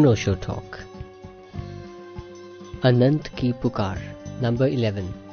अनोशो talk अनंत की पुकार number 11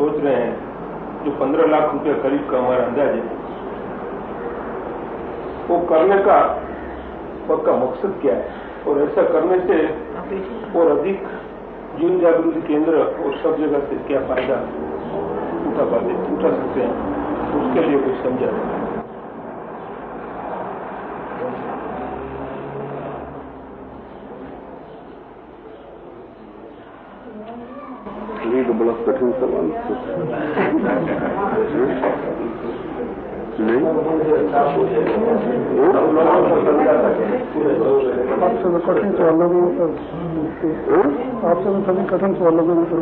सोच रहे हैं जो पंद्रह लाख रुपए करीब का हमारा अंदाज है। वो करने का पक्का मकसद क्या है? और ऐसा करने से और अधिक जीवन जागृति केंद्र और सब जगह से क्या फ़ायदा? उठा पाते उठा सकते हैं उसके लिए कुछ समझा जाए ये तो बड़ा कठिन सवाल नहीं आपसे तो कठिन सवालों ऊपर आपसे तो सभी कठिन सवालों के ऊपर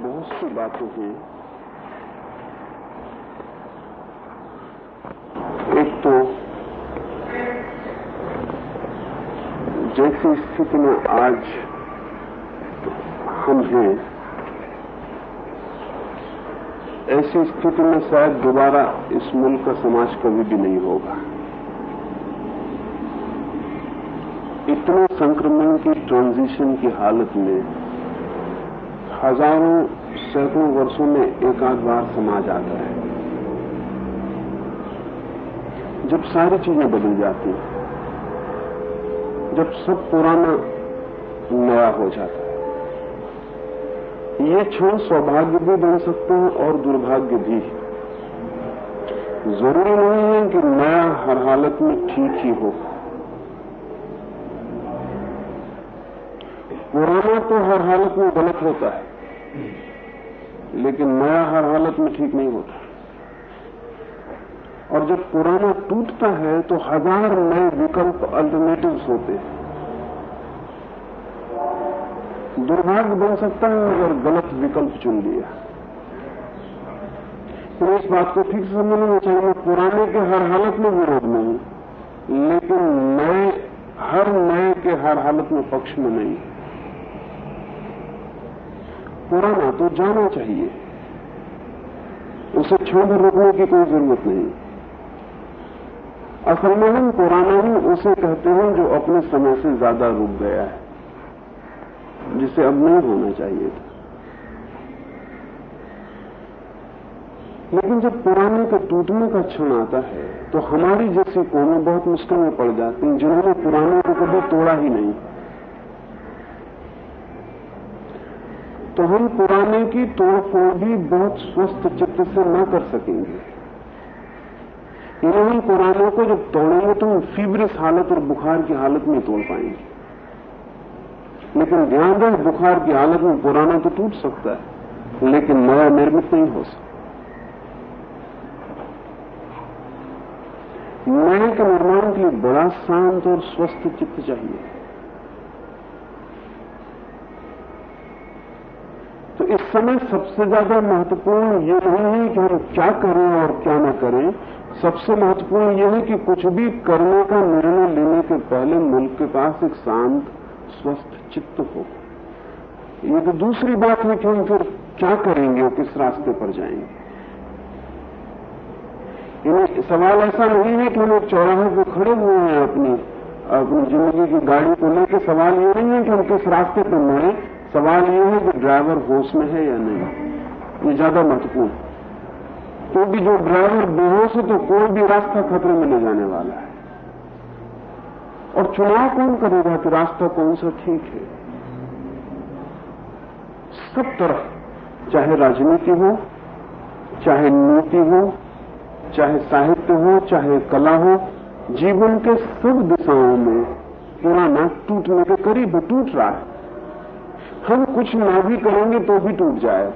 बहुत सी बातें हैं एक तो जैसी स्थिति में आज हम हैं ऐसी स्थिति में शायद दोबारा इस मुल्क का समाज कभी भी नहीं होगा। इतने संक्रमण की ट्रांजिशन की हालत में हज़ारों, सैकड़ों वर्षों में एक आध बार समाज आता है। जब सारी चीज़ें बदल जाती हैं, जब सब पुराना नया हो जाता है। ये क्षण सौभाग्य भी बन सकते हैं और दुर्भाग्य भी ज़रूरी नहीं है कि नया हर हालत में ठीक ही हो। पुराना तो हर हालत में गलत होता है, लेकिन नया हर हालत में ठीक नहीं होता। और जब पुराना टूटता है तो हज़ार नए विकल्प अल्टरनेटिव्स होते हैं। दुर्भाग्य बन सकता है अगर गलत विकल्प चुन लिया। तो इस बात को ठीक समझना चाहिए पुराने के हर हालत में विरोध नहीं लेकिन नए हर नए के हर हालत में पक्ष में नहीं। पुराना तो जाना चाहिए, उसे छोड़ रोकने की कोई ज़रूरत नहीं। असल में हम पुराना ही उसे कहते हैं जो अपने समय से ज़्यादा रुक गया है। जिसे अब नहीं होना चाहिए था। लेकिन जब पुराने के टूटने का क्षण आता है तो हमारी जैसी कौमें बहुत मुश्किल में पड़ जाती हैं, जिन्होंने पुराने को कभी तोड़ा ही नहीं। तो हम पुराने की तोड़फोड़ भी बहुत स्वस्थ चित्त से न कर सकेंगे। यानी हम पुराने को जब तोड़ेंगे तो हम फीवरिस हालत और बुखार की हालत में तोड़ पाएँगे। लेकिन ध्यान रहे बुखार की हालत में पुराना तो टूट सकता है, लेकिन नया निर्मित नहीं हो सकता। नए के निर्माण के लिए बड़ा शांत और स्वस्थ चित्त चाहिए। तो इस समय सबसे ज़्यादा महत्वपूर्ण ये नहीं है कि हम क्या करें और क्या न करें, सबसे महत्वपूर्ण यह है कि कुछ भी करने का निर्णय लेने के पहले मुल्क के पास एक शांत, स्वस्थ चित्त हो। ये तो दूसरी बात है कि हम फिर क्या करेंगे? और किस रास्ते पर जाएँगे? सवाल ऐसा नहीं है कि हम एक चौराहे पर खड़े हुए हैं अपनी अपनी ज़िंदगी की गाड़ी को लेकर सवाल ये नहीं है कि हम किस रास्ते पर मुड़े सवाल ये है कि ड्राइवर होश में है या नहीं। ये ज़्यादा महत्वपूर्ण क्योंकि तो जो ड्राइवर बेहोश है तो कोई भी रास्ता खतरे में ले जाने वाला है। और चुनाव कौन करेगा कि रास्ता कौन सा ठीक है? सब तरफ़, चाहे राजनीति हो, चाहे नीति हो, चाहे साहित्य हो, चाहे कला हो, जीवन के सब दिशाओं में पुराना टूटने के करीब टूट रहा है। हम कुछ ना भी करेंगे तो भी टूट जाए।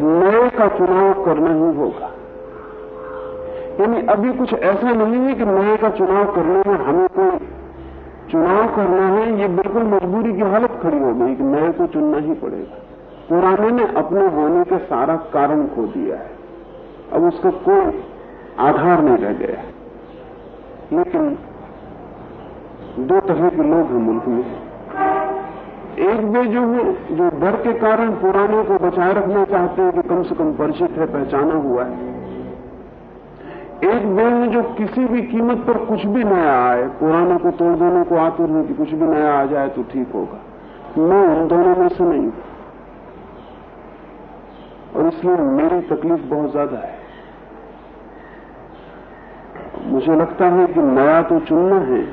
नए का चुनाव करना ही होगा। यानी अभी कुछ ऐसा नहीं है कि नए का चुनाव करने में हमें कोई चुनाव करना है, ये बिल्कुल मजबूरी की हालत खड़ी हो गई कि नए को चुनना ही पड़ेगा। पुराने ने अपने होने के सारा कारण खो दिया है। अब उसका कोई आधार नहीं रह गया है। लेकिन दो तरह के लोग हैं मुल्क में। एक वे जो है, जो डर के कारण पुराने को बचाए रखना चाहते हैं कि कम से कम परिचित है, पहचाना हुआ है। एक वे हैं जो किसी भी कीमत पर कुछ भी नया आए, पुराने को तोड़ देने को आतुर है कि कुछ भी नया आ जाए तो ठीक होगा। मैं उन दोनों में से नहीं और इसलिए मेरी तकलीफ़ बहुत ज़्यादा है। मुझे लगता है कि नया तो चुनना है,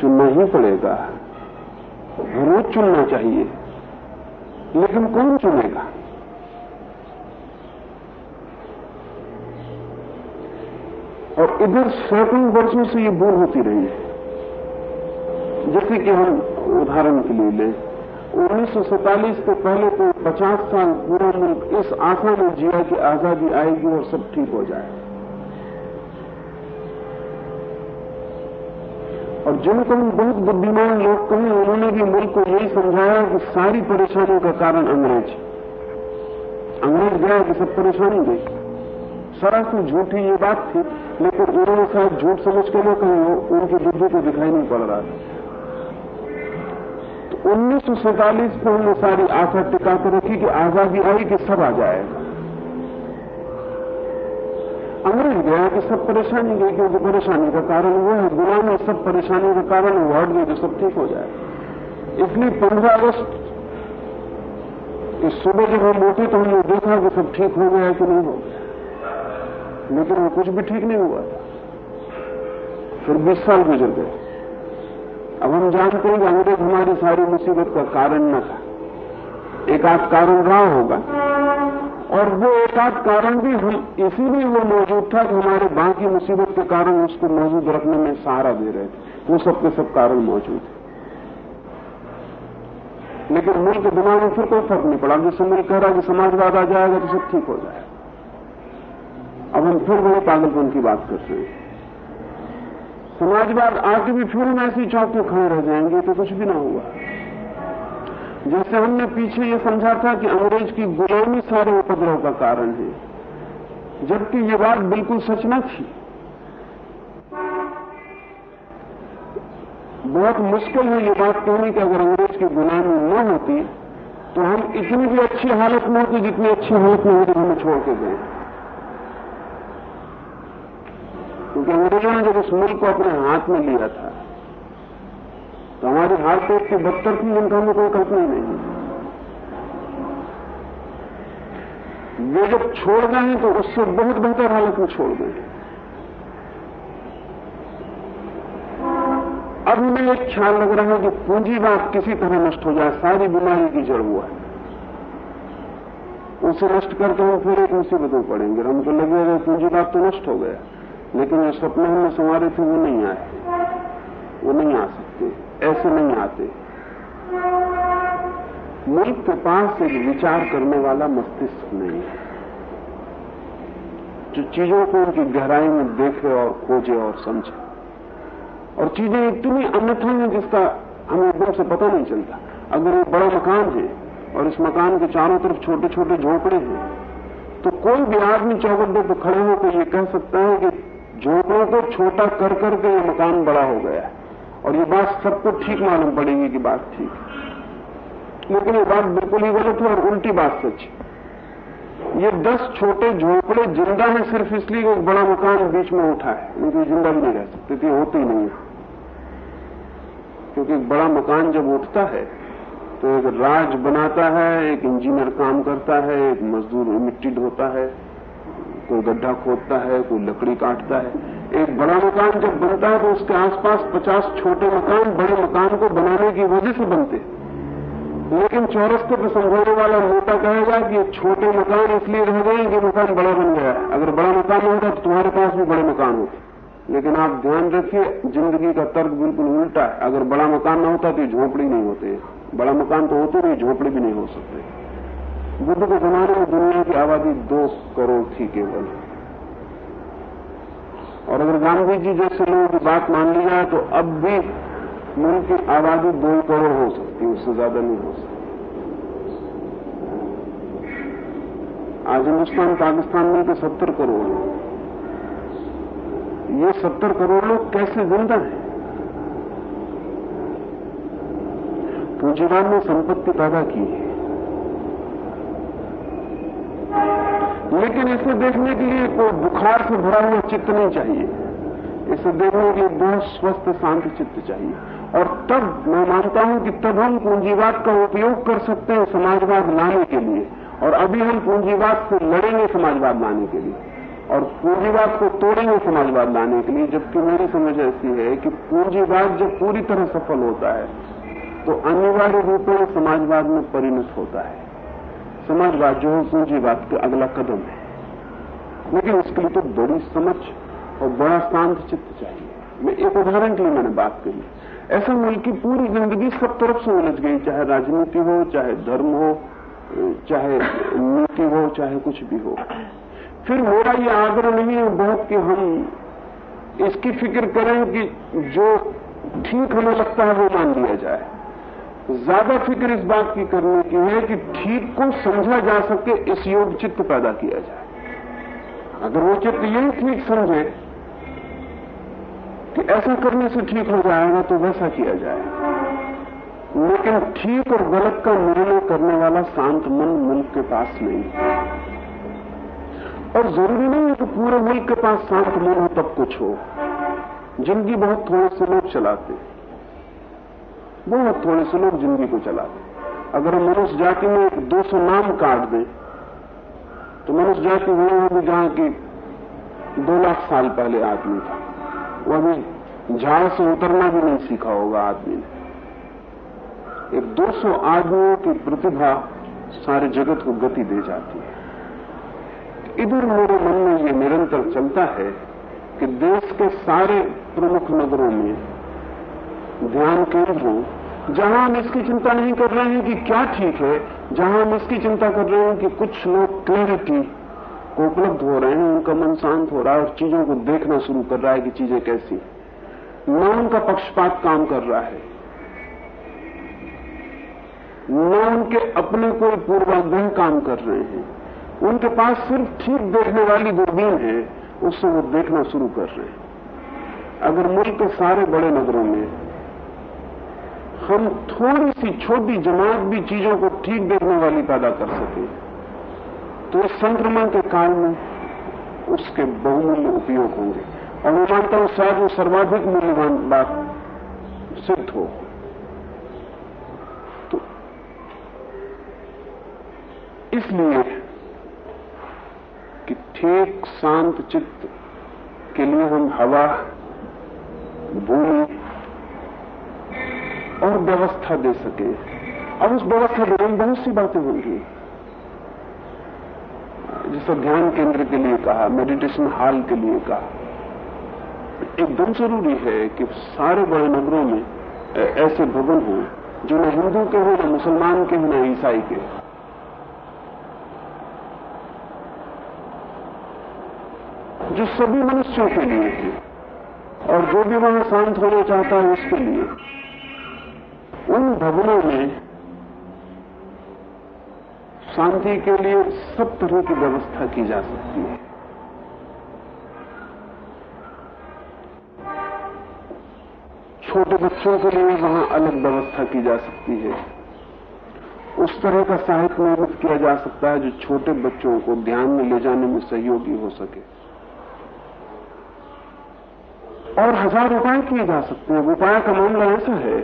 चुनना ही पड़ेगा। रोज चुनना चाहिए, लेकिन कौन चुनेगा? और इधर सैकड़ों वर्षों से ये भूल होती रही है। जैसे कि हम उदाहरण के लिए लें, उन्नीस के पहले तो 50 साल पूरा मुल्क इस आशा में जिया कि आज़ादी आएगी और सब ठीक हो जाए। और जिनको हम बहुत बुद्धिमान लोग कहें, उन्होंने भी मुल्क को यही समझाया कि सारी परेशानियों का कारण अंग्रेज़। अंग्रेज़ गया कि सब परेशानी गई। सरासर झूठी ये बात थी लेकिन उन्होंने शायद झूठ समझ के ना कहीं हो उनकी बुद्धि को दिखाई नहीं पड़ रहा तो उन्नीस सौ सैतालीस में हमने सारी आशा टिका कर रखी कि आज़ादी आई कि सब आ जाएगा अंग्रेज़ गया कि सब परेशानी गई, क्योंकि परेशानी का कारण वो है, गुलामी सब परेशानी का कारण वो हट गई तो सब ठीक हो जाए। इसलिए पंद्रह अगस्त सुबह जब हम उठे तो हमने देखा कि सब ठीक हो गया कि नहीं हो लेकिन वो कुछ भी ठीक नहीं हुआ। फिर बीस साल गुजर गए। अब हम जानते हैं कि अंग्रेज़ हमारी सारी मुसीबत का कारण न था। एक आध कारण रहा होगा। और वो एक आध कारण भी हम, इसीलिए वो मौजूद था कि हमारे बाकी मुसीबत के कारण उसको मौजूद रखने में सहारा दे रहे थे। वो सबके सब कारण मौजूद है लेकिन मुल्क दिमाग में फिर कोई फ़र्क नहीं पड़ा। जैसे मुल्क कह रहा है कि समाजवाद आ जाएगा तो सब ठीक हो जाएगा। अब हम फिर वही पागलपन की बात करते हैं। समाजवाद आके भी फिर हम ऐसी चौक में खड़े रह जाएँगे तो कुछ भी ना हुआ। जैसे हमने पीछे ये समझा था कि अंग्रेज़ की गुलामी सारे उपद्रव का कारण है, जबकि ये बात बिल्कुल सच न थी। बहुत मुश्किल है ये बात कहनी कि, अगर अंग्रेज़ की गुलामी न होती तो हम इतनी भी अच्छी हालत में होती जितनी अच्छी हालत में होती हमें छोड़ के गए। क्योंकि अंग्रेज़ों ने जब उस मुल्क को अपने हाथ में लिया था तो हमारी हालत तो इतनी बदतर थी जिनका हमें कोई कल्पना नहीं वे जब छोड़ गए तो उससे बहुत बेहतर हालत में छोड़ गए अब हमें एक ख्याल लग रहा है कि पूंजीवाद किसी तरह नष्ट हो जाए, सारी बीमारी की जड़ हुआ है। उसे नष्ट करके हम फिर एक मुसीबत में पड़ेंगे। हमको लगेगा पूंजीवाद तो नष्ट हो गया। लेकिन जो सपने हमने संवारे थे, वो नहीं आए। वो नहीं आ सकते। ऐसे नहीं आते। मुल्क के पास एक विचार करने वाला मस्तिष्क नहीं है। जो चीज़ों को उनकी गहराई में देखे और खोजे और समझे। और चीज़ें इतनी अन्यथा हैं जिसका हमें एकदम से पता नहीं चलता। अगर एक बड़ा मकान है और इस मकान के चारों तरफ़ छोटे छोटे झोंपड़े हैं तो कोई भी आदमी चौकड्डे पर खड़े होकर ये कह सकता है कि झोंपड़ों को छोटा कर करके ये मकान बड़ा हो गया। है और ये बात सबको ठीक मालूम पड़ेगी कि बात ठीक लेकिन ये बात बिल्कुल ही गलत है और उल्टी बात सच ये दस छोटे झोंपड़े ज़िंदा है सिर्फ़ इसलिए कि बड़ा मकान बीच में उठा है। उनकी ज़िंदा भी नहीं रह सकते तो होते ही नहीं है। क्योंकि बड़ा मकान जब उठता है तो एक राज बनाता है, एक इंजीनियर काम करता है, एक मजदूर मिट्टी ढोता है। कोई गड्ढा खोदता है, कोई लकड़ी काटता है। एक बड़ा मकान जब बनता है तो उसके आसपास पचास छोटे मकान, बड़े मकान को बनाने की वजह से बनते लेकिन चौरस्ते पर समझाने वाला मोटा कहेगा कि छोटे मकान इसलिए रह गए कि मकान बड़ा बन गया अगर बड़ा मकान होता तो तुम्हारे पास भी बड़े मकान होते। लेकिन आप ध्यान रखिए, ज़िंदगी का तर्क बिल्कुल उल्टा है। अगर बड़ा मकान न होता तो झोपड़ी नहीं होते। बड़ा मकान तो होते नहीं झोपड़ी भी नहीं हो सकते। बुद्ध के जमाने में दुनिया की आबादी दो करोड़ थी केवल। और अगर गांधी जी जैसे लोगों की बात मान ली जाए तो अब भी मुल्क की आबादी दो करोड़ हो सकती है, उससे ज़्यादा नहीं हो सकती। आज हिंदुस्तान, पाकिस्तान मिलकर सत्तर करोड़ है। ये सत्तर करोड़ लोग कैसे ज़िंदा हैं? पूंजीवाद ने संपत्ति पैदा की है। लेकिन इसे देखने के लिए कोई बुखार से भरा हुआ चित्त नहीं चाहिए। इसे देखने के लिए बहुत स्वस्थ, शांत चित्त चाहिए। और तब मैं मानता हूँ कि तब हम पूंजीवाद का उपयोग कर सकते हैं समाजवाद लाने के लिए। और अभी हम पूंजीवाद से लड़ेंगे समाजवाद लाने के लिए। और पूंजीवाद को तोड़ेंगे समाजवाद लाने के लिए, जबकि मेरी समझ ऐसी है कि पूंजीवाद जब पूरी तरह सफल होता है तो अनिवार्य रूप में समाजवाद में परिणत होता है। समाजवाद जो है पूंजीवाद का अगला कदम है। लेकिन उसके लिए तो बड़ी समझ और बड़ा शांत चित्त चाहिए। मैं एक उदाहरण के लिए मैंने बात कही ऐसा मुल्क की पूरी ज़िंदगी सब तरफ़ से उलझ गई, चाहे राजनीति हो, चाहे धर्म हो, चाहे नीति हो, चाहे कुछ भी हो। फिर मेरा ये आग्रह नहीं है बहुत कि हम इसकी फ़िक्र करें कि जो ठीक हमें लगता है वो मान लिया जाए। ज़्यादा फ़िक्र इस बात की करने की है कि ठीक को समझा जा सके, इस योग चित्त पैदा किया जाए। अगर वो चित्त यही ठीक समझे कि ऐसा करने से ठीक हो जाएगा तो वैसा किया जाए। लेकिन ठीक और गलत का निर्णय करने वाला शांत मन मुल्क के पास नहीं और ज़रूरी नहीं है कि पूरे मुल्क के पास शांत मन हो, तब कुछ हो। ज़िंदगी बहुत थोड़े से लोग चलाते बहुत थोड़े से लोग ज़िंदगी को चलाते अगर हम मनुष्य जाति में दो सौ नाम काट दें तो मनुष्य जाति वो होगी जहाँ की दो लाख साल पहले आदमी था। वो अभी झाड़ से उतरना भी नहीं सीखा होगा आदमी ने। एक 200 आदमियों की प्रतिभा सारे जगत को गति दे जाती है। इधर मेरे मन में ये निरंतर चलता है कि देश के सारे प्रमुख नगरों में ध्यान केंद्र जहाँ हम इसकी चिंता नहीं कर रहे हैं कि क्या ठीक है, जहाँ हम इसकी चिंता कर रहे हैं कि कुछ लोग क्लैरिटी को उपलब्ध हो रहे हैं, उनका मन शांत हो रहा है और चीज़ों को देखना शुरू कर रहा है कि चीज़ें कैसी न उनका पक्षपात काम कर रहा है। न उनके अपने कोई पूर्वाग्रह काम कर रहे हैं। उनके पास सिर्फ़ ठीक देखने वाली दूरबीन है, उससे वो देखना शुरू कर रहे हैं। अगर मुल्क के सारे बड़े नगरों में हम थोड़ी सी छोटी जमात भी चीज़ों को ठीक देखने वाली पैदा कर सके। तो इस संक्रमण के काल में उसके बहुमूल्य उपयोग होंगे। और मैं मानता हूँ शायद वो सर्वाधिक मूल्यवान बात सिद्ध हो। तो इसलिए कि ठीक शांत चित्त के लिए हम हवा, भूमि और व्यवस्था दे सके। अब उस व्यवस्था देने में बहुत सी बातें होंगी। जैसे ध्यान केंद्र के लिए कहा मेडिटेशन हॉल के लिए कहा। एकदम ज़रूरी है कि सारे बड़े नगरों में ऐसे भवन हो, जो न हिंदू के हो, न मुसलमान के हो, न ईसाई के जो सभी मनुष्यों के लिए है, और जो भी वहाँ शांत होना चाहता है, उसके लिए। भवनों में शांति के लिए सब तरह की व्यवस्था की जा सकती है। छोटे बच्चों के लिए वहाँ अलग व्यवस्था की जा सकती है। उस तरह का साहित्य निर्मित किया जा सकता है जो छोटे बच्चों को ध्यान में ले जाने में सहयोगी हो सके। और हज़ार उपाय किए जा सकते हैं। उपाय का मामला ऐसा है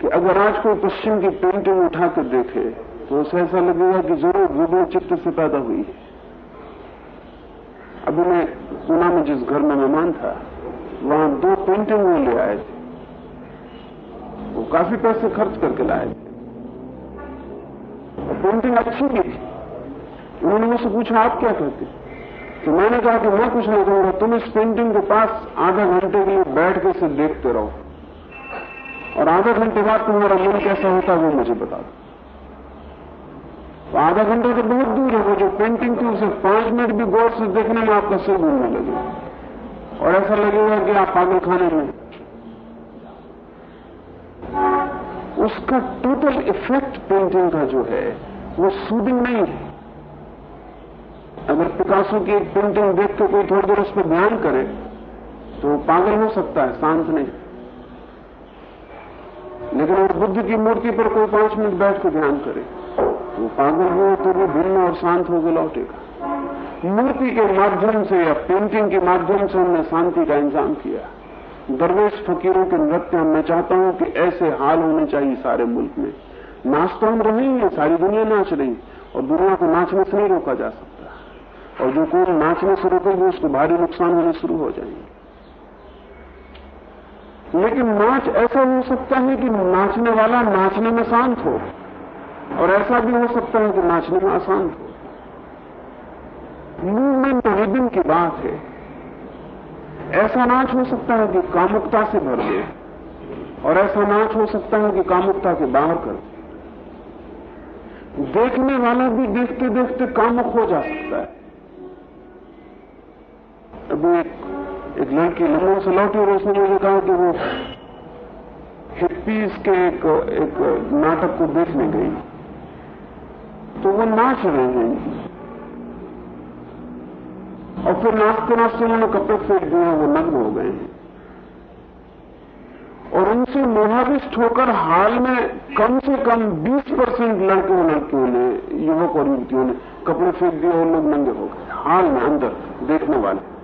कि अगर आज कोई पश्चिम की पेंटिंग उठाकर देखे तो उसे ऐसा लगेगा कि ज़रूर रुग्ण चित्त से पैदा हुई है। अभी मैं पूना में जिस घर में मेहमान था, वहाँ दो पेंटिंग ले आए थे। वो काफ़ी पैसे खर्च करके लाए थे। और पेंटिंग अच्छी भी थी। उन्होंने मुझसे पूछा, आप क्या कहते तो मैंने कहा कि मैं कुछ नहीं कहूँगा तुम इस पेंटिंग के पास आधा घंटे के लिए बैठ के इसे देखते रहो। और आधा घंटे बाद तुम्हारा मन कैसा होता है वो मुझे बता दो। आधा घंटा तो बहुत दूर है वो जो पेंटिंग थी उसे पाँच मिनट भी गौर से देखने में आपका सिर घूमने लगेगा। और ऐसा लगेगा कि आप पागल खाने में उसका टोटल इफ़ेक्ट पेंटिंग का जो है, वो सूदिंग नहीं है। अगर पिकासो की एक पेंटिंग देख के कोई थोड़ी देर उस पर ध्यान करे तो पागल हो सकता है, शांत नहीं। लेकिन अगर बुद्ध की मूर्ति पर कोई पाँच मिनट बैठ के ध्यान करे। वो पागल हो तो वो भिन्न और शांत होकर लौटेगा। मूर्ति के माध्यम से या पेंटिंग के माध्यम से हमने शांति का इंतज़ाम किया। दरवेश फकीरों के नृत्य मैं चाहता हूँ कि ऐसे हाल होने चाहिए सारे मुल्क में। नाच तो हम रहे ही, सारी दुनिया नाच रही और दुनिया को नाचने से नहीं रोका जा सकता। और जो कोई नाचने से रोकेगी, उसको भारी नुकसान होने शुरू हो जाएँगे। लेकिन नाच ऐसा हो सकता है कि नाचने वाला नाचने में शांत हो, और ऐसा भी हो सकता है कि नाचने में अशांत हो। मूवमेंट रिदम की बात है। ऐसा नाच हो सकता है कि कामुकता से भर दे, और ऐसा नाच हो सकता है कि कामुकता के बाहर कर दे। देखने वाला भी देखते देखते कामुक हो जा सकता है। अभी एक एक लड़की लंदन से लौटी और उसने मुझे कहा कि वो हिप्पीज के एक, एक नाटक को देखने गई। तो वो नाच रहे हैं। और फिर नाचते नाचते उन्होंने कपड़े फेंक दिए वो नग्न हो गए। और उनसे मोहाविष्ट होकर हाल में कम से कम 20 परसेंट लड़के लड़कियों ने युवक और युवतियों ने कपड़े फेंक दिए और लोग नंगे हो गए। हाल में अंदर देखने वाले।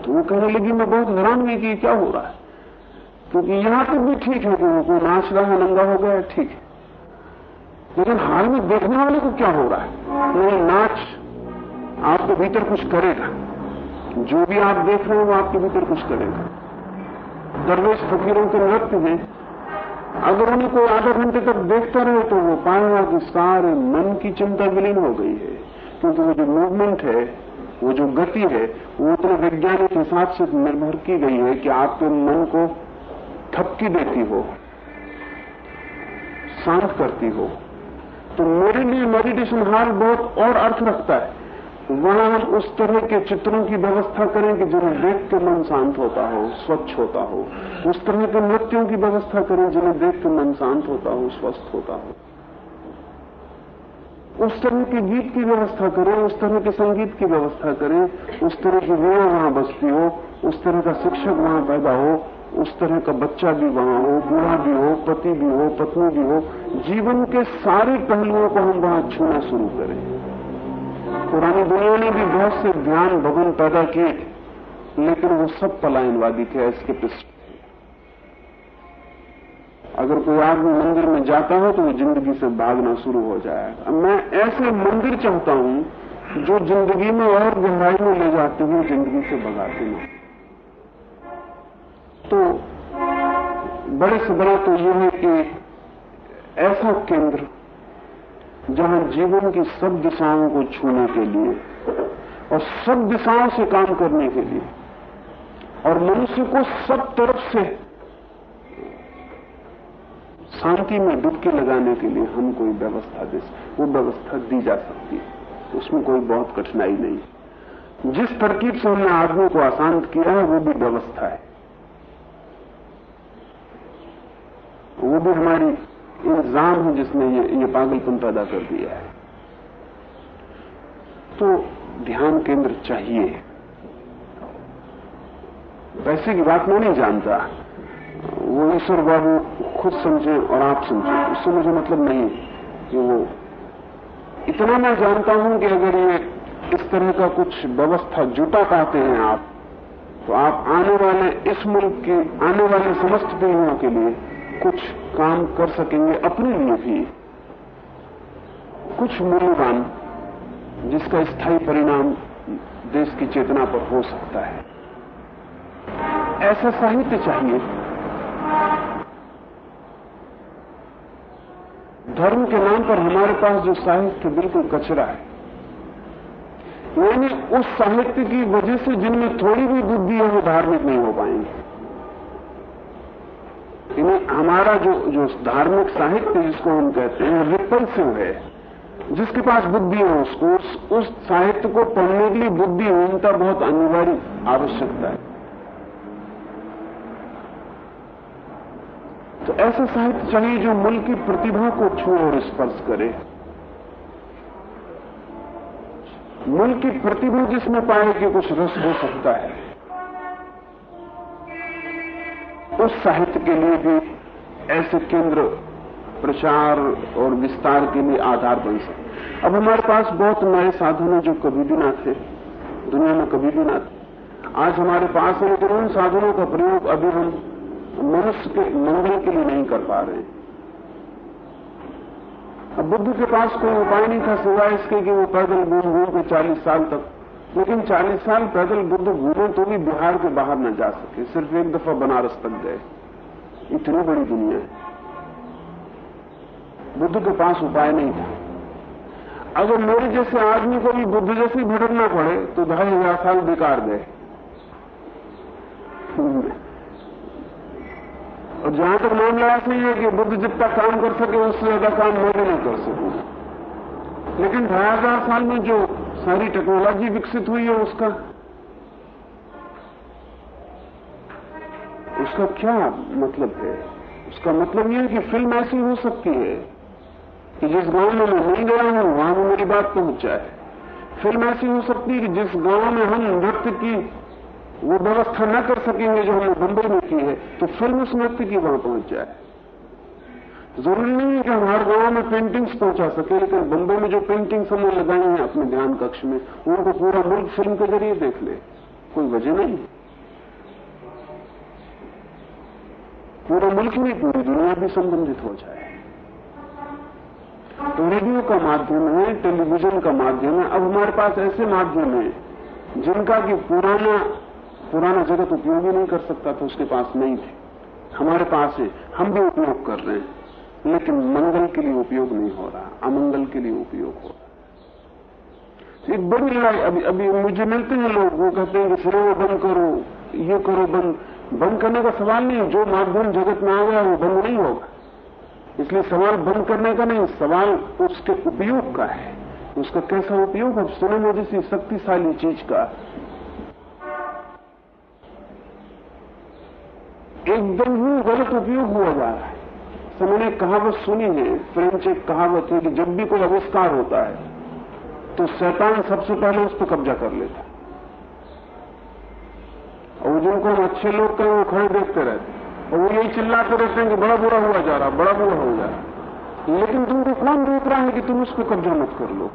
तो वो कहने लगी मैं बहुत हैरान हुई कि क्या हो रहा है? क्योंकि यहाँ तक भी ठीक है कि वो नाच रहा है, नंगा हो गया, ठीक है। लेकिन हाल में देखने वाले को क्या हो रहा है? नहीं, नाच आपके भीतर कुछ करेगा। जो भी आप देख रहे हो, वो आपके भीतर कुछ करेगा। दरवेश फकीरों के नृत्य में अगर उन्हें कोई आधा घंटे तक देखता रहे तो वो पाएगा कि सारे मन की चिंता विलीन हो गई है, क्योंकि वो जो मूवमेंट है वो जो गति है, वो उतने वैज्ञानिक हिसाब से निर्भर की गई है कि आपके मन को थपकी देती हो, शांत करती हो। तो मेरे लिए मेडिटेशन हॉल बहुत और अर्थ रखता है। वहाँ हम उस तरह के चित्रों की व्यवस्था करें कि जिन्हें देख के मन शांत होता हो, स्वच्छ होता हो। उस तरह के नृत्यों की व्यवस्था करें जिन्हें देख के मन शांत होता हो, स्वस्थ होता हो। उस तरह के गीत की व्यवस्था करें, उस तरह के संगीत की व्यवस्था करें, उस तरह की वीणा वहाँ बसती हो, उस तरह का शिक्षक वहाँ पैदा हो, उस तरह का बच्चा भी वहाँ हो, बूढ़ा भी हो, पति भी हो, पत्नी भी हो, जीवन के सारे पहलुओं को हम वहाँ छूना शुरू करें। पुरानी दुनिया ने भी बहुत से ध्यान भवन पैदा किए, लेकिन वो सब पलायनवादी थे इसके पिस्ट अगर कोई आदमी मंदिर में जाता हो तो वो ज़िंदगी से भागना शुरू हो जाएगा मैं ऐसे मंदिर चाहता हूँ, जो ज़िंदगी में और गहराई में ले जाते हुए ज़िंदगी से भगाते हैं। तो बड़े से बड़ा तो यह है कि ऐसा केंद्र, जहाँ जीवन की सब दिशाओं को छूने के लिए और सब दिशाओं से काम करने के लिए और मनुष्य को सब तरफ़ से शांति में डुबकी लगाने के लिए हम कोई व्यवस्था दे वो व्यवस्था दी जा सकती है। उसमें कोई बहुत कठिनाई नहीं जिस तरकीब से हमने आदमी को अशांत किया है वो भी व्यवस्था है। वो भी हमारी इंतज़ाम है जिसने ये, ये पागलपन पैदा कर दिया है। तो ध्यान केंद्र चाहिए। पैसे की बात मैं नहीं जानता। वो ईश्वर बाबू खुद समझे और आप समझे। उससे मुझे मतलब नहीं कि वो इतना मैं जानता हूँ कि अगर ये इस तरह का कुछ व्यवस्था जुटा पाते हैं आप तो आप आने वाले इस मुल्क की, आने वाली समस्त पीढ़ियों के लिए कुछ काम कर सकेंगे अपने लिए भी। कुछ मूल्यवान, जिसका स्थायी परिणाम देश की चेतना पर हो सकता है। ऐसा साहित्य चाहिए धर्म के नाम पर हमारे पास जो साहित्य बिल्कुल कचरा है। यानी उस साहित्य की वजह से जिनमें थोड़ी भी बुद्धि है वो धार्मिक नहीं हो पाएँगे। यानी हमारा जो जो धार्मिक साहित्य जिसको हम कहते हैं रिपल्सिव है। जिसके पास बुद्धि है उसको उस, उस साहित्य को पढ़ने के लिए बुद्धि बुद्धिहीनता बहुत अनिवार्य आवश्यकता है। तो ऐसा साहित्य चाहिए जो मुल्क की प्रतिभा को छू और स्पर्श करे। मुल्क की प्रतिभा जिसमें पाए कि कुछ रस हो सकता है, उस साहित्य के लिए भी ऐसे केंद्र, प्रचार और विस्तार के लिए आधार बन सकते अब हमारे पास बहुत नए साधन हैं जो कभी भी ना थे। दुनिया में कभी भी ना थे। आज हमारे पास है लेकिन उन साधनों का प्रयोग अभी हम मनुष्य के मंगल के लिए नहीं कर पा रहे। अब बुद्ध के पास कोई उपाय नहीं था, सिवाय इसके कि वो पैदल घूम घूम के चालीस साल तक, लेकिन चालीस साल पैदल बुद्ध घूमे तो भी बिहार के बाहर न जा सके, सिर्फ़ एक दफ़ा बनारस तक गए। इतनी बड़ी दुनिया है। बुद्ध के पास उपाय नहीं था। अगर मेरे जैसे आदमी को भी बुद्ध जैसे भटकना पड़े तो ढाई हज़ार साल बेकार गए। और जहाँ तक मामला ऐसा ही है कि बुद्ध जितना काम कर सके, उससे ज़्यादा काम मैं भी नहीं कर सकूँ। लेकिन ढाई हज़ार साल में जो सारी टेक्नोलॉजी विकसित हुई है उसका उसका क्या मतलब है? उसका मतलब यह है कि फ़िल्म ऐसी हो सकती है कि जिस गाँव में मैं नहीं गया हूँ, वहाँ में मेरी बात पहुँच जाए। फ़िल्म ऐसी हो सकती है कि जिस गाँव में हम नृत्य की वो व्यवस्था न कर सकेंगे जो हमने बंबई में की है तो फ़िल्म उस नृत्य की वहाँ पहुँच जाए। ज़रूरी नहीं है कि हम हर गाँव में पेंटिंग्स पहुँचा सके, लेकिन बंबई में जो पेंटिंग्स हमने लगाई हैं अपने ध्यान कक्ष में, उनको पूरा मुल्क फ़िल्म के ज़रिए देख ले। कोई वजह नहीं। पूरा मुल्क नहीं, पूरी दुनिया भी संबंधित हो जाए। तो रेडियो का माध्यम है टेलीविज़न का माध्यम है। अब हमारे पास ऐसे माध्यम है, जिनका कि पुराना पुराना जगत उपयोग ही नहीं कर सकता था, उसके पास नहीं थे। हमारे पास है, हम भी उपयोग कर रहे हैं, लेकिन मंगल के लिए उपयोग नहीं हो रहा, अमंगल के लिए उपयोग हो रहा। एक बड़ी लड़ाई, अभी अभी मुझे मिलते हैं लोग, वो कहते हैं कि सिनेमा बंद करो, ये करो, बंद। बंद करने का सवाल नहीं, जो माध्यम जगत में आ गया, वो बंद नहीं होगा। इसलिए सवाल बंद करने का नहीं, सवाल उसके उपयोग का है। उसका कैसा उपयोग? अब सिनेमा जैसी शक्तिशाली चीज़ का। एकदम ही गलत उपयोग हुआ जा रहा है। तो मैंने कहावत सुनी है फ्रेंच एक कहावत है कि जब भी कोई आविष्कार होता है तो शैतान सबसे पहले उस पर कब्जा कर लेता और जिनको हम अच्छे लोग कहें वो खड़े देखते रहते और वो यही चिल्लाते रहते हैं कि बड़ा बुरा हुआ जा रहा, बड़ा बुरा हो जा रहा। लेकिन तुमको कौन रोक रहा है कि तुम उस पर कब्जा मत कर लो।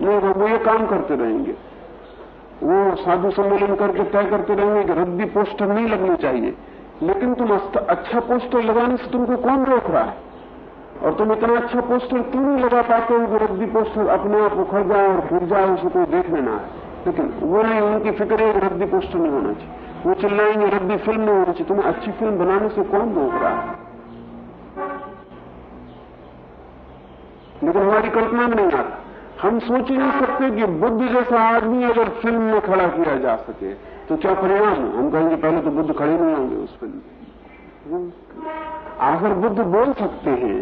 नहीं, वो ये काम करते रहेंगे। वो साधु सम्मेलन करके तय करते रहेंगे कि रद्दी पोस्टर नहीं लगने चाहिए। लेकिन तुम अच्छा पोस्टर लगाने से तुमको कौन रोक रहा है? और तुम इतना अच्छा पोस्टर क्यों नहीं लगा पाते हो कि रद्दी पोस्टर अपने आप उखड़ जाए और गिर जाए, उसे कोई देखने ना आए? लेकिन वो नहीं, उनकी फ़िक्र है कि रद्दी पोस्टर नहीं होना चाहिए। वो चिल्लाएँगे रद्दी फ़िल्म नहीं होनी चाहिए। तुम्हें अच्छी फ़िल्म बनाने से कौन रोक रहा है? लेकिन हमारी कल्पना में नहीं आता। हम सोच ही नहीं सकते कि बुद्ध जैसा आदमी अगर फ़िल्म में खड़ा किया जा सके तो क्या परिणाम है? हम कहेंगे पहले तो बुद्ध खड़े नहीं होंगे उस फ़िल्म में। अगर बुद्ध बोल सकते हैं,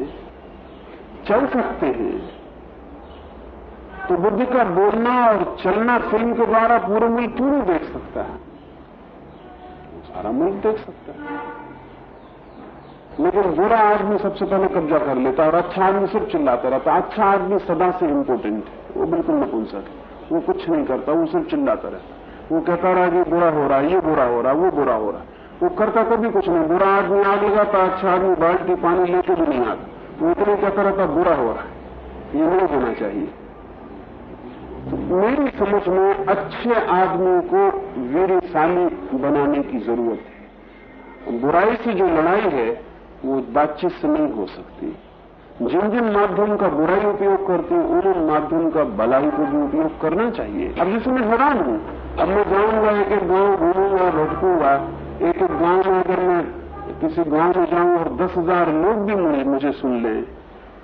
चल सकते हैं तो बुद्ध का बोलना और चलना फ़िल्म के द्वारा पूरे मुल्क क्यों नहीं देख सकता? है सारा मुल्क देख सकता है। लेकिन बुरा आदमी सबसे पहले कब्जा कर लेता और अच्छा आदमी सिर्फ़ चिल्लाता रहता अच्छा आदमी सदा से इम्पोर्टेंट है। वो बिल्कुल नपुंसक है वो कुछ नहीं करता, वो सिर्फ़ चिल्लाता रहता वो कहता रहा कि बुरा हो रहा है, ये बुरा हो रहा वो बुरा हो रहा वो करता कभी कुछ नहीं। बुरा आदमी आग लगाता अच्छा आदमी बाल्टी पानी लेके भी नहीं आता। वो इतने कहता रहता, बुरा हो रहा है। ये नहीं होना चाहिए। मेरी समझ में अच्छे आदमी को वीरशाली बनाने की ज़रूरत है। बुराई से जो लड़ाई है वो बातचीत से नहीं हो सकती। जिन जिन माध्यम का बुराई उपयोग करती हूँ उन उन माध्यम का भलाई को भी उपयोग करना चाहिए। अब जैसे मैं हैरान हूँ अब मैं जाऊँगा एक एक गाँव घूमूँगा भटकूँगा एक एक गाँव में अगर मैं किसी गाँव में जाऊँ और दस हज़ार लोग भी मुझे, मुझे सुन लें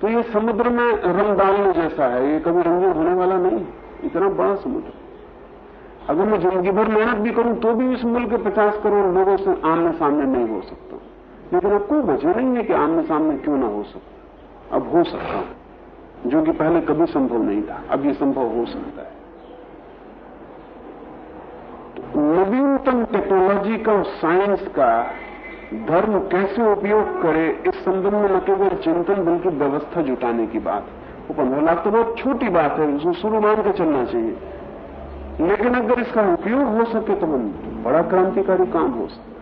तो ये समुद्र में रंग डालने जैसा है। ये कभी रंगीन होने वाला नहीं इतना बड़ा समुद्र। अगर मैं ज़िंदगी भर मेहनत भी करूँ तो भी इस मुल्क के पचास करोड़ लोगों से आमने सामने नहीं हो सकता। लेकिन अब कोई वजह नहीं है कि आमने सामने क्यों ना हो सकता अब हो सकता हूँ, जो कि पहले कभी संभव नहीं था, अब ये संभव हो सकता है। तो नवीनतम टेक्नोलॉजी का और साइंस का धर्म कैसे उपयोग करे, इस संबंध में न केवल चिंतन, बल्कि व्यवस्था जुटाने की बात वो पंद्रह लाख तो बहुत छोटी बात है, उसको शुरू मान के चलना चाहिए। लेकिन अगर इसका उपयोग हो सके तो बड़ा क्रांतिकारी काम हो सकता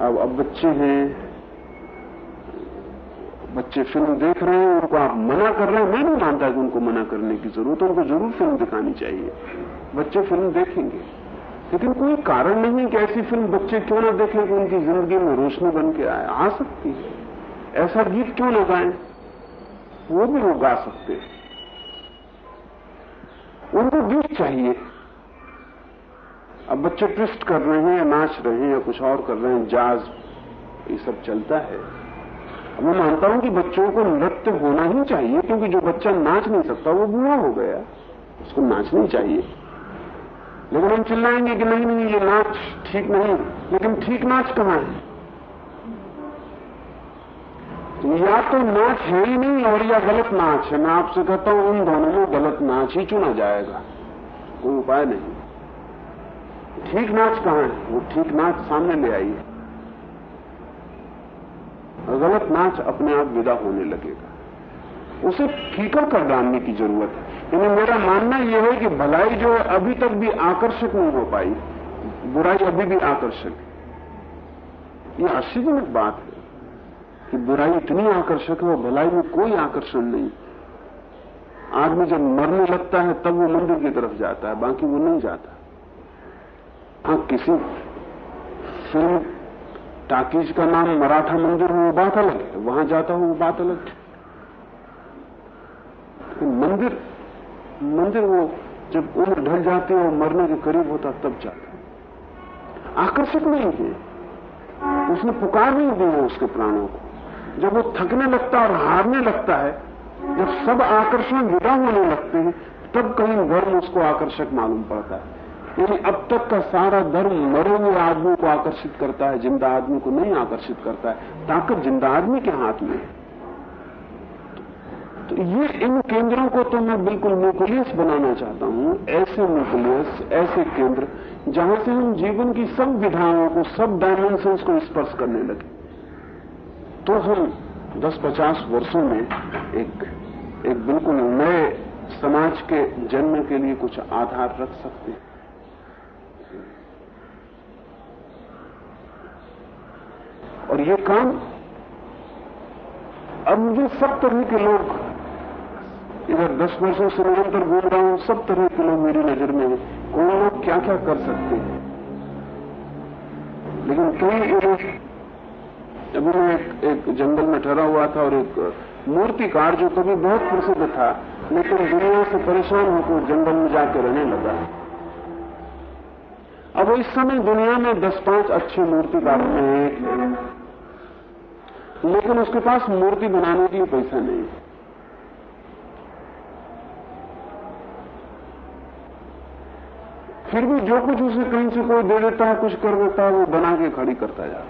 अब अब बच्चे हैं, बच्चे फ़िल्म देख रहे हैं, उनको आप मना कर रहे हैं। मैं नहीं मानता कि उनको मना करने की ज़रूरत है, उनको ज़रूर फ़िल्म दिखानी चाहिए। बच्चे फ़िल्म देखेंगे। लेकिन कोई कारण नहीं कि ऐसी फ़िल्म बच्चे क्यों ना देखें कि उनकी ज़िंदगी में रोशनी बन के आए। आ सकती है। ऐसा गीत क्यों ना गाएँ? वो भी वो गा सकते हैं। उनको गीत चाहिए। अब बच्चे ट्विस्ट कर रहे हैं या नाच रहे हैं या कुछ और कर रहे हैं, जाज, ये सब चलता है। मैं मानता हूँ कि बच्चों को नृत्य होना ही चाहिए, क्योंकि जो बच्चा नाच नहीं सकता, वो बूढ़ा हो गया। उसको नाचनी चाहिए। लेकिन हम चिल्लाएँगे कि नहीं नहीं, ये नाच ठीक नहीं, लेकिन ठीक नाच कहाँ है? तो या तो नाच है ही नहीं, और या गलत नाच है। मैं आपसे कहता हूँ, उन दोनों में गलत नाच ही चुना जाएगा। कोई उपाय नहीं। ठीक नाच कहाँ है? वो ठीक नाच सामने ले आई है। गलत नाच अपने आप विदा होने लगेगा। उसे फीका कर डालने की ज़रूरत है। यानी मेरा मानना यह है कि भलाई जो है अभी तक भी आकर्षक नहीं हो पाई। बुराई अभी भी आकर्षक है। यह आश्चर्यजनक बात है कि बुराई इतनी आकर्षक है और भलाई में कोई आकर्षण नहीं। आदमी जब मरने लगता है तब वो मंदिर की तरफ़ जाता है, बाकी वो नहीं जाता। हाँ किसी फ़िल्म टाकीज का नाम मराठा मंदिर वो बात अलग है वहाँ जाता हो वो बात अलग है। मंदिर मंदिर वो जब उम्र ढल जाती है और मरने के करीब होता तब जाता है। आकर्षक नहीं है। उसने पुकार नहीं दी है उसके प्राणों को। जब वो थकने लगता और हारने लगता है, जब सब आकर्षण विदा होने लगते हैं, तब कहीं धर्म उसको आकर्षक मालूम पड़ता है। यानी अब तक का सारा धर्म मरे हुए आदमी को आकर्षित करता है, ज़िंदा आदमी को नहीं आकर्षित करता है। ताकत ज़िंदा आदमी के हाथ में है। तो ये इन केंद्रों को तो मैं बिल्कुल न्यूक्लियस बनाना चाहता हूँ, ऐसे न्यूक्लियस, ऐसे केंद्र, जहाँ से हम जीवन की सब विधाओं को, सब डायमेंशंस को स्पर्श करने लगे। तो हम 10-50 वर्षों में एक एक बिल्कुल नए समाज के जन्म के लिए कुछ आधार रख सकते हैं। और ये काम अब मुझे सब तरह के लोग इधर दस वर्षों से निरंतर घूम रहा हूँ सब तरह के लोग मेरी नज़र में कौन लोग क्या क्या कर सकते हैं? लेकिन कई अभी मैं एक, एक जंगल में ठहरा हुआ था और एक मूर्तिकार जो कभी बहुत प्रसिद्ध था लेकिन दुनिया से परेशान होकर जंगल में जाकर रहने लगा। अब इस समय दुनिया में दस पाँच अच्छे मूर्तिकार है। लेकिन उसके पास मूर्ति बनाने के लिए पैसा नहीं है। फिर भी जो कुछ उसे कहीं से कोई दे देता है, कुछ कर देता है, वो बना के खड़ी करता है।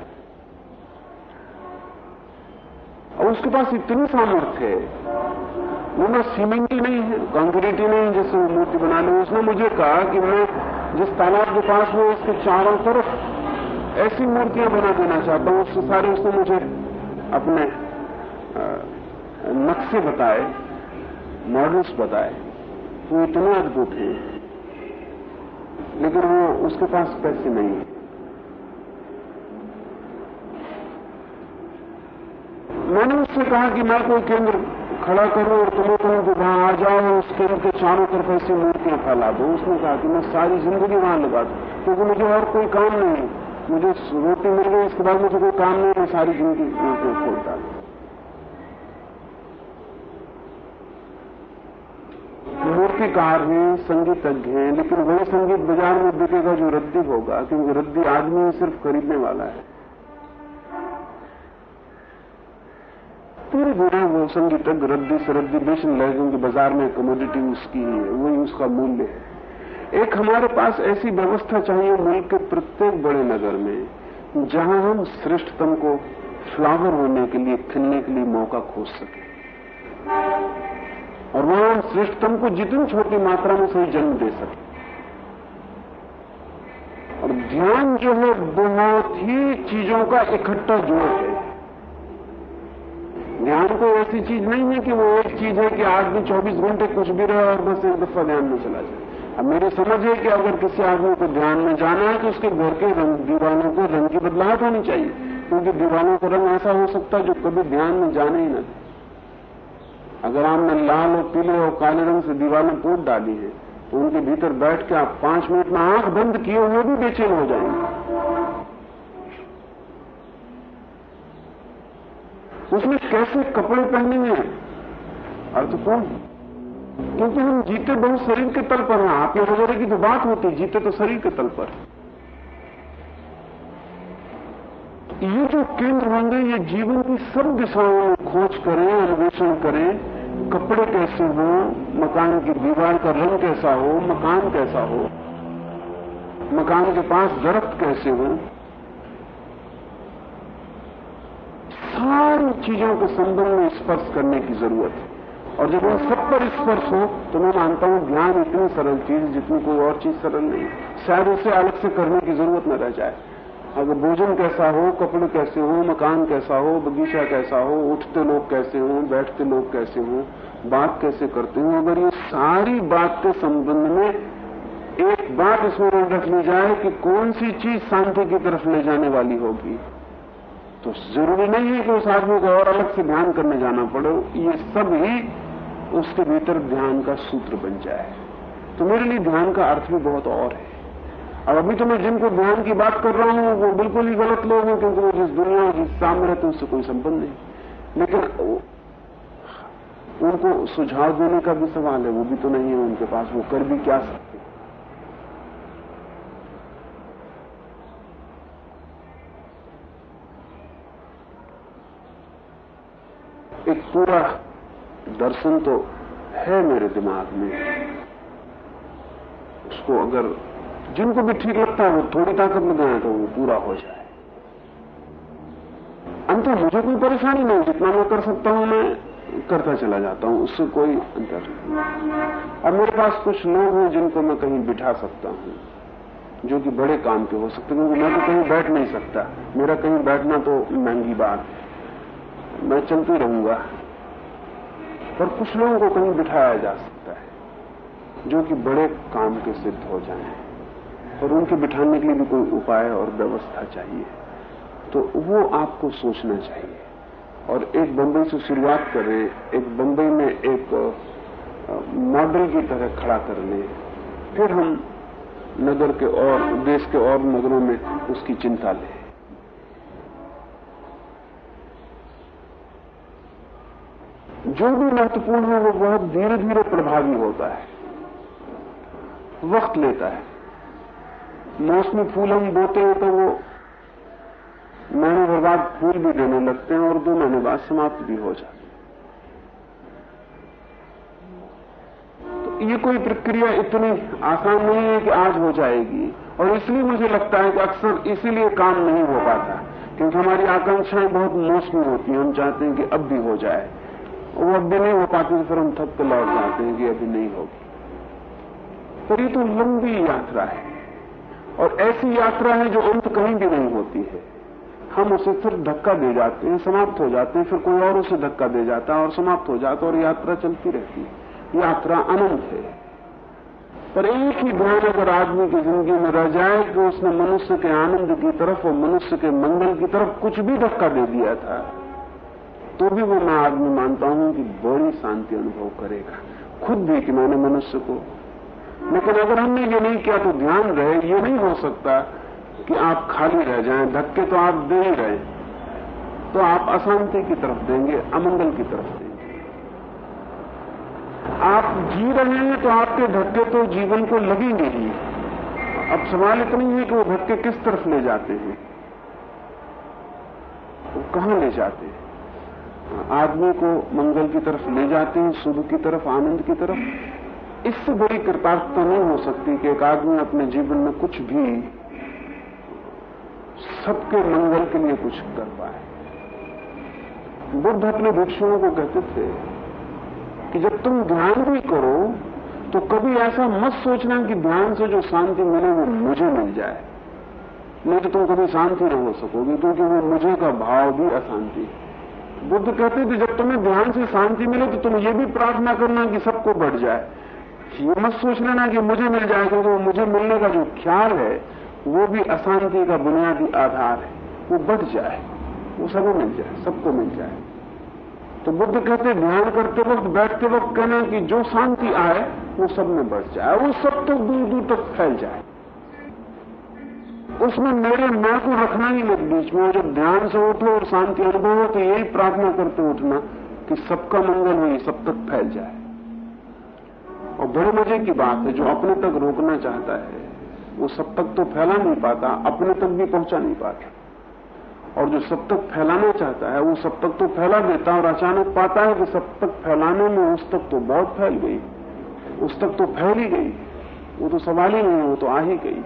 और उसके पास इतनी सामर्थ्य है। वो ना सीमेंट ही नहीं है, कंक्रीट ही नहीं जैसे वो मूर्ति बना ले। उसने मुझे कहा कि मैं जिस तालाब के पास हूँ, उसके चारों तरफ़ ऐसी मूर्तियाँ बना देना चाहता हूँ। उससे सारे उसने मुझे अपने नक्शे बताए मॉडल्स बताए, वो इतने अद्भुत हैं। लेकिन वो उसके पास पैसे नहीं है। मैंने उससे कहा कि मैं कोई केंद्र खड़ा करूँ और तुम्हें कहूँ कि वहाँ आ जाओ उस केंद्र के चारों तरफ़ ऐसी मूर्तियाँ फैला दो। उसने कहा कि मैं सारी ज़िंदगी वहाँ लगा दूँ, क्योंकि मुझे और कोई काम नहीं मुझे रोटी मिल गई, इसके बाद मुझे कोई काम नहीं, मैं सारी ज़िंदगी रोटी खोलता मूर्तिकार हैं, संगीतज्ञ हैं, लेकिन वही संगीत बाज़ार में बिकेगा जो रद्दी होगा, क्योंकि रद्दी आदमी सिर्फ़ खरीदने वाला है। पूरे बुरे वो संगीतज्ञ रद्दी से रद्दी बेचने लगे, क्योंकि बाज़ार में कमोडिटी उसकी है, वही उसका मूल्य है। एक हमारे पास ऐसी व्यवस्था चाहिए मुल्क के प्रत्येक बड़े नगर में, जहाँ हम श्रेष्ठतम को फ्लावर होने के लिए, खिलने के लिए मौका खोज सके। और वहाँ हम श्रेष्ठतम को जितनी छोटी मात्रा में सही जन्म दे सके। और ध्यान जो है, बहुत ही चीज़ों का इकट्ठा जोड़ है। ध्यान कोई ऐसी चीज़ नहीं है कि वो एक चीज़ है कि आदमी 24 घंटे कुछ भी रहे और बस एक दफ़ा ध्यान में चला जाए। अब मेरी समझ है कि अगर किसी आदमी को ध्यान में जाना है तो उसके घर के रंग, दीवानों को रंग की बदलाहट होनी चाहिए। क्योंकि दीवानों का रंग ऐसा हो सकता है जो कभी ध्यान में जाने ही ना। अगर आपने लाल और पीले और काले रंग से दीवारें पोत डाली है तो उनके भीतर बैठ के आप पाँच मिनट में आँख बंद किए हुए भी बेचैन हो जाएँगे। उसमें कैसे कपड़े पहने हैं अर्थपूर्ण क्योंकि हम जीते बहुत शरीर के तल पर हैं, आपके वगैरह की तो बात होती है, जीते तो शरीर के तल पर। ये जो केंद्र होंगे ये जीवन की सब दिशाओं में खोज करें, अन्वेषण करें, कपड़े कैसे हो, मकान की दीवार का रंग कैसा हो, मकान कैसा हो, मकान के पास दरख्त कैसे हो, सारी चीज़ों के संबंध में स्पर्श करने की ज़रूरत है। और जब उन सब पर स्पर्श हो तो मैं मानता हूँ ज्ञान इतनी सरल चीज़ जितनी कोई और चीज़ सरल नहीं शायद उसे अलग से करने की ज़रूरत न रह जाए। अगर भोजन कैसा हो, कपड़े कैसे हो, मकान कैसा हो, बगीचा कैसा हो, उठते लोग कैसे हो, बैठते लोग कैसे हो, बात कैसे करते हो, अगर ये सारी बात के संबंध में एक बात इसमें रख ली जाए कि कौन सी चीज़ शांति की तरफ़ ले जाने वाली होगी तो ज़रूरी नहीं है कि उस आदमी को और अलग से ध्यान करने जाना पड़े। ये सब ही उसके भीतर ध्यान का सूत्र बन जाए। तो मेरे लिए ध्यान का अर्थ भी बहुत और है। अब अभी तो मैं जिनको ध्यान की बात कर रहा हूँ, वो बिल्कुल ही गलत लोग हैं, क्योंकि वो जिस दुनिया, जिस सामने रहते उससे कोई संबंध नहीं। लेकिन उनको सुझाव देने का भी सवाल है, वो भी तो नहीं है उनके पास, वो कर भी क्या सकते एक पूरा दर्शन तो है मेरे दिमाग में। उसको अगर जिनको भी ठीक लगता है, वो थोड़ी ताकत में गए तो वो पूरा हो जाए। अंतर मुझे कोई परेशानी नहीं, जितना मैं कर सकता हूँ, मैं करता चला जाता हूँ, उससे कोई अंतर नहीं। अब मेरे पास कुछ लोग हैं जिनको मैं कहीं बिठा सकता हूँ, जो कि बड़े काम के हो सकते क्योंकि मैं तो कहीं बैठ नहीं सकता। मेरा कहीं बैठना तो महँगी बात है। मैं चलती रहूँगा। पर कुछ लोगों को कहीं बिठाया जा सकता है, जो कि बड़े काम के सिद्ध हो जाएँ। और उनके बिठाने के लिए भी कोई उपाय और व्यवस्था चाहिए। तो वो आपको सोचना चाहिए। और एक बंबई से शुरुआत करें, एक बंबई में एक मॉडल की तरह खड़ा कर लें। फिर हम नगर के और, देश के और नगरों में उसकी चिंता लें। जो भी महत्वपूर्ण है, वो बहुत धीरे धीरे प्रभावी होता है। वक्त लेता है। मौसमी फूल हम बोते हैं तो वो महीने भर बाद फूल भी देने लगते हैं और दो महीने बाद समाप्त भी हो जाते हैं। तो ये कोई प्रक्रिया इतनी आसान नहीं है कि आज हो जाएगी। और इसलिए मुझे लगता है कि अक्सर इसीलिए काम नहीं हो पाता, क्योंकि हमारी आकांक्षाएँ बहुत मौसमी होती हैं। हम चाहते हैं कि अब भी हो जाए। वो अब भी नहीं हो पाती तो फिर हम थक के लौट जाते हैं कि अभी नहीं होगी। पर ये तो लंबी यात्रा है। और ऐसी यात्रा है जो अंत कहीं भी नहीं होती है। हम उसे फिर धक्का दे जाते हैं, समाप्त हो जाते हैं, फिर कोई और उसे धक्का दे जाता है और समाप्त हो जाता और यात्रा चलती रहती है। यात्रा अनंत है। पर एक ही ध्यान अगर आदमी की ज़िंदगी में रह जाए कि उसने मनुष्य के आनंद की तरफ़ और मनुष्य के मंगल की तरफ़ कुछ भी धक्का दे दिया था तो भी वो मैं आदमी मानता हूँ कि बड़ी शांति अनुभव करेगा। खुद भी कि मैंने मनुष्य को। लेकिन अगर हमने ये नहीं किया तो ध्यान रहे, ये नहीं हो सकता कि आप खाली रह जाएँ, धक्के तो आप दे ही रहे। तो आप अशांति की तरफ़ देंगे, अमंगल की तरफ़ देंगे। आप जी रहे हैं तो आपके धक्के तो जीवन को लगेंगे ही। अब सवाल इतना ही है कि वो धक्के किस तरफ़ ले जाते हैं? वो कहाँ ले जाते हैं? आदमी को मंगल की तरफ़ ले जाते हैं, शुभ की तरफ़, आनंद की तरफ़। इससे बड़ी कृतार्थता नहीं हो सकती कि एक आदमी अपने जीवन में कुछ भी सबके मंगल के लिए कुछ कर पाए। बुद्ध अपने भिक्षुओं को कहते थे कि जब तुम ध्यान भी करो तो कभी ऐसा मत सोचना कि ध्यान से जो शांति मिले वो मुझे मिल जाए। नहीं तो तुम कभी शांति न हो सकोगे, क्योंकि वो मुझे का भाव भी अशांति बुद्ध कहते थे जब तुम्हें ध्यान से शांति मिले तो तुम ये भी प्रार्थना करना कि सबको बढ़ जाए। ये मत सोच लेना कि मुझे मिल जाए, क्योंकि वो मुझे मिलने का जो ख्याल है, वो भी अशांति का बुनियादी आधार है। वो बढ़ जाए। वो सबको मिल जाए, सबको मिल जाए। तो बुद्ध कहते ध्यान करते वक्त, बैठते वक्त कहना कि जो शांति आए, वो सब में बढ़ जाए, वो सब तो दूर दूर तक फैल जाए। उसमें मेरे मैं को रखना ही मत बीच में जब ध्यान से उठो और शांति अनुभव हो तो यही प्रार्थना करते उठना कि सबका मंगल हो सब तक फैल जाए। और बड़े मज़े की बात है, जो अपने तक रोकना चाहता है, वो सब तक तो फैला नहीं पाता, अपने तक भी पहुँचा नहीं पाता। और जो सब तक फैलाना चाहता है, वो सब तक तो फैला देता और अचानक पाता है कि सब तक फैलाने में उस तक तो बहुत फैल गई, उस तक तो फैल ही गई, वो तो सवाल ही नहीं, वो तो आ ही गई।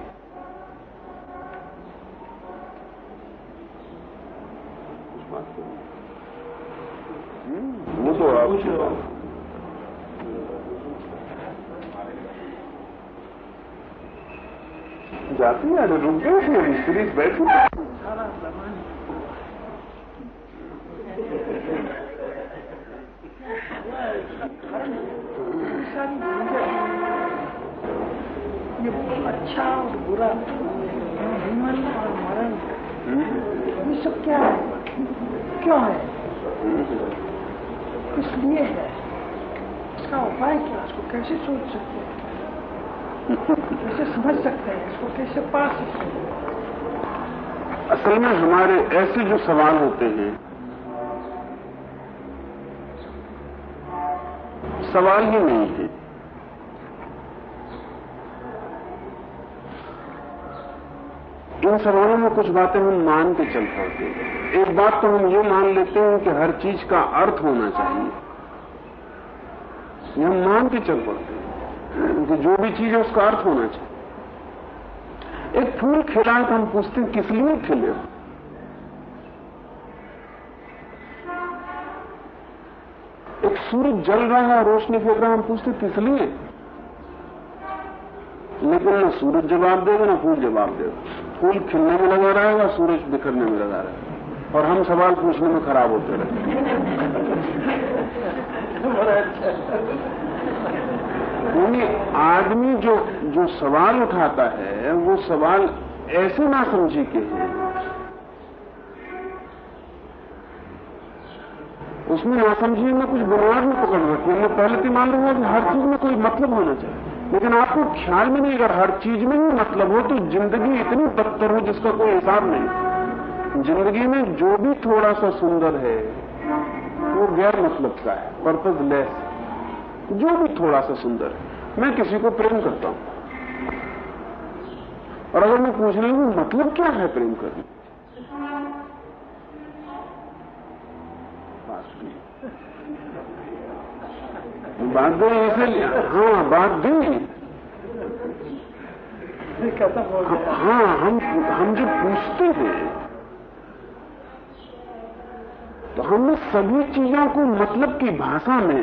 तो आप जाती है अरे रुक गए थे मिस्त्री बैठे ये अच्छा और बुरा जीवन और मरण ये सब क्या है क्यों है किस लिए है। इसका उपाय क्या? इसको कैसे सोच सकते हैं? कैसे समझ सकते हैं? इसको कैसे पा सकते हैं? असल में हमारे ऐसे जो सवाल होते हैं, सवाल ही नहीं है। इन सवालों में कुछ बातें हम मान के चल पड़ते हैं। एक बात तो हम ये मान लेते हैं कि हर चीज़ का अर्थ होना चाहिए। ये हम मान के चल पड़ते हैं कि जो भी चीज़ है उसका अर्थ होना चाहिए। एक फूल खिला तो हम पूछते हैं, किस लिए खिले? एक सूरज जल रहा है रोशनी फेंक रहा है, हम पूछते किस लिए? लेकिन ना सूरज जवाब देगा, ना फूल जवाब देगा। फूल खिलने में लगा रहेगा सूरज बिखरने में लगा रहा। है और हम सवाल पूछने में खराब होते रहे। आदमी जो जो सवाल उठाता है, वो सवाल ऐसे ना समझी के हैं उसमें नासमझी में कुछ बुनियाद में पकड़ रखी। है पहले तो मान लूँगा कि हर चीज़ में कोई मतलब होना चाहिए। लेकिन आपको ख्याल में नहीं, अगर हर चीज़ में ही मतलब हो तो ज़िंदगी इतनी बदतर हो जिसका कोई हिसाब नहीं। ज़िंदगी में जो भी थोड़ा सा सुंदर है, वो गैर मतलब का है पर्पज लेस जो भी थोड़ा सा सुंदर है, मैं किसी को प्रेम करता हूँ। और अगर मैं पूछ रही हूँ मतलब क्या है प्रेम करने? बात दे ऐसे हाँ बात दे। हाँ हम हम जो पूछते हैं तो हम सभी चीज़ों को मतलब की भाषा में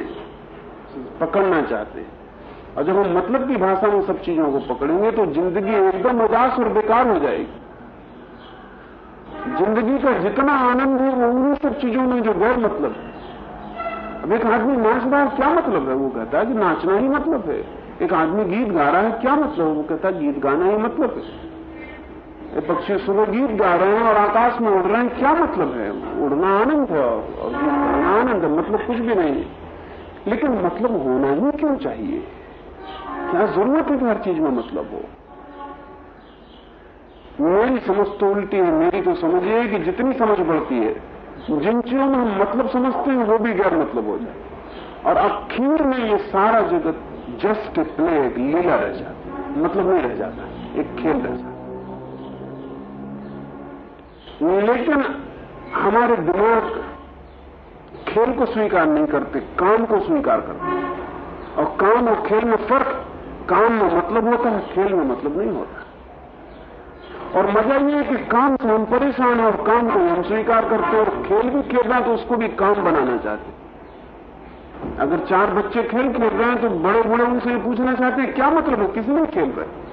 पकड़ना चाहते हैं। और जब हम मतलब की भाषा में सब चीज़ों को पकड़ेंगे तो ज़िंदगी एकदम उदास और बेकार हो जाएगी। ज़िंदगी का जितना आनंद है वो उन्हीं सब चीज़ों में जो गैर मतलब है। अब एक आदमी नाच रहा है क्या मतलब है? वो कहता है कि नाचना ही मतलब है। एक आदमी गीत गा रहा है क्या मतलब है? वो कहता है गीत गाना ही मतलब है। पक्षी सुबह गीत गा रहे हैं और आकाश में उड़ रहे हैं क्या मतलब है? उड़ना आनंद है और, गीत गाना आनंद है मतलब कुछ भी नहीं। लेकिन मतलब होना ही क्यों चाहिए? क्या ज़रूरत है कि हर चीज़ में मतलब हो? मेरी समझ तो उल्टी है मेरी तो समझ ये है कि जितनी समझ बढ़ती है जिन चीज़ों में हम मतलब समझते हैं, वो भी गैर मतलब हो जाए। और अखीर में ये सारा जगत जस्ट प्ले एक लीला रह जाता मतलब नहीं रह जाता, एक खेल रह जाता लेकिन हमारे दिमाग खेल को स्वीकार नहीं करते, काम को स्वीकार करते और काम और खेल में फ़र्क, काम में मतलब होता है, खेल में मतलब नहीं होता। और मज़ा ये है कि काम से हम परेशान हैं और काम को हम स्वीकार करते हैं और खेल भी खेल रहे हैं तो उसको भी काम बनाना चाहते हैं। अगर चार बच्चे खेल खेल रहे हैं तो बड़े बूढ़े उनसे पूछना चाहते हैं, क्या मतलब है? किस लिए खेल रहे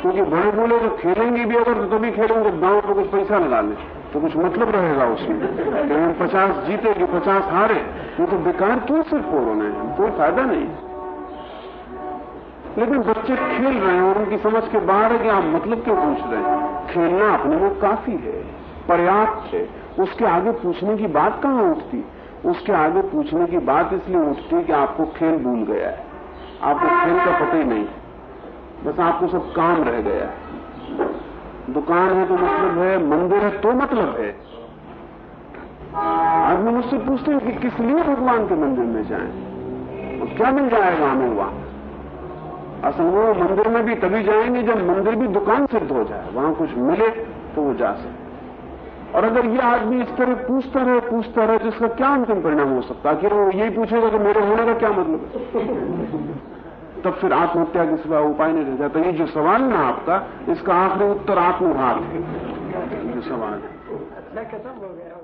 क्योंकि बड़े बूढ़े तो खेलेंगे भी अगर तो तभी खेलेंगे गाँव पर कुछ पैसा लगा ले तो कुछ मतलब रहेगा उसमें। कि हम पचास जीते कि पचास हारे, ये तो बेकार क्यों सिर्फ़ हो रहे हैं? कोई फ़ायदा नहीं। लेकिन बच्चे खेल रहे हैं और उनकी समझ के बाहर है कि आप मतलब क्यों पूछ रहे हैं? खेलना अपने में काफ़ी है, पर्याप्त है। उसके आगे पूछने की बात कहाँ उठती? उसके आगे पूछने की बात इसलिए उठती कि आपको खेल भूल गया है। आपको खेल का पता ही नहीं। बस आपको सब काम रह गया है। दुकान है तो मतलब है, मंदिर है तो मतलब है। आदमी मुझसे पूछते हैं कि किस लिए भगवान के मंदिर में जाएँ? और क्या मिल जाएगा हमें वहाँ? असल वो मंदिर में भी तभी जाएँगे जब मंदिर भी दुकान सिद्ध हो जाए। वहाँ कुछ मिले तो वो जा सके। और अगर ये आदमी इस तरह पूछता रहे पूछता रहे तो इसका क्या अंतिम परिणाम हो सकता? है कि वो यही पूछेगा कि मेरे होने का क्या मतलब है? तब फिर आत्महत्या के सिवा उपाय नहीं रह जाता। ये जो सवाल ना आपका, इसका आखिरी उत्तर आत्मघात है। जो सवाल है।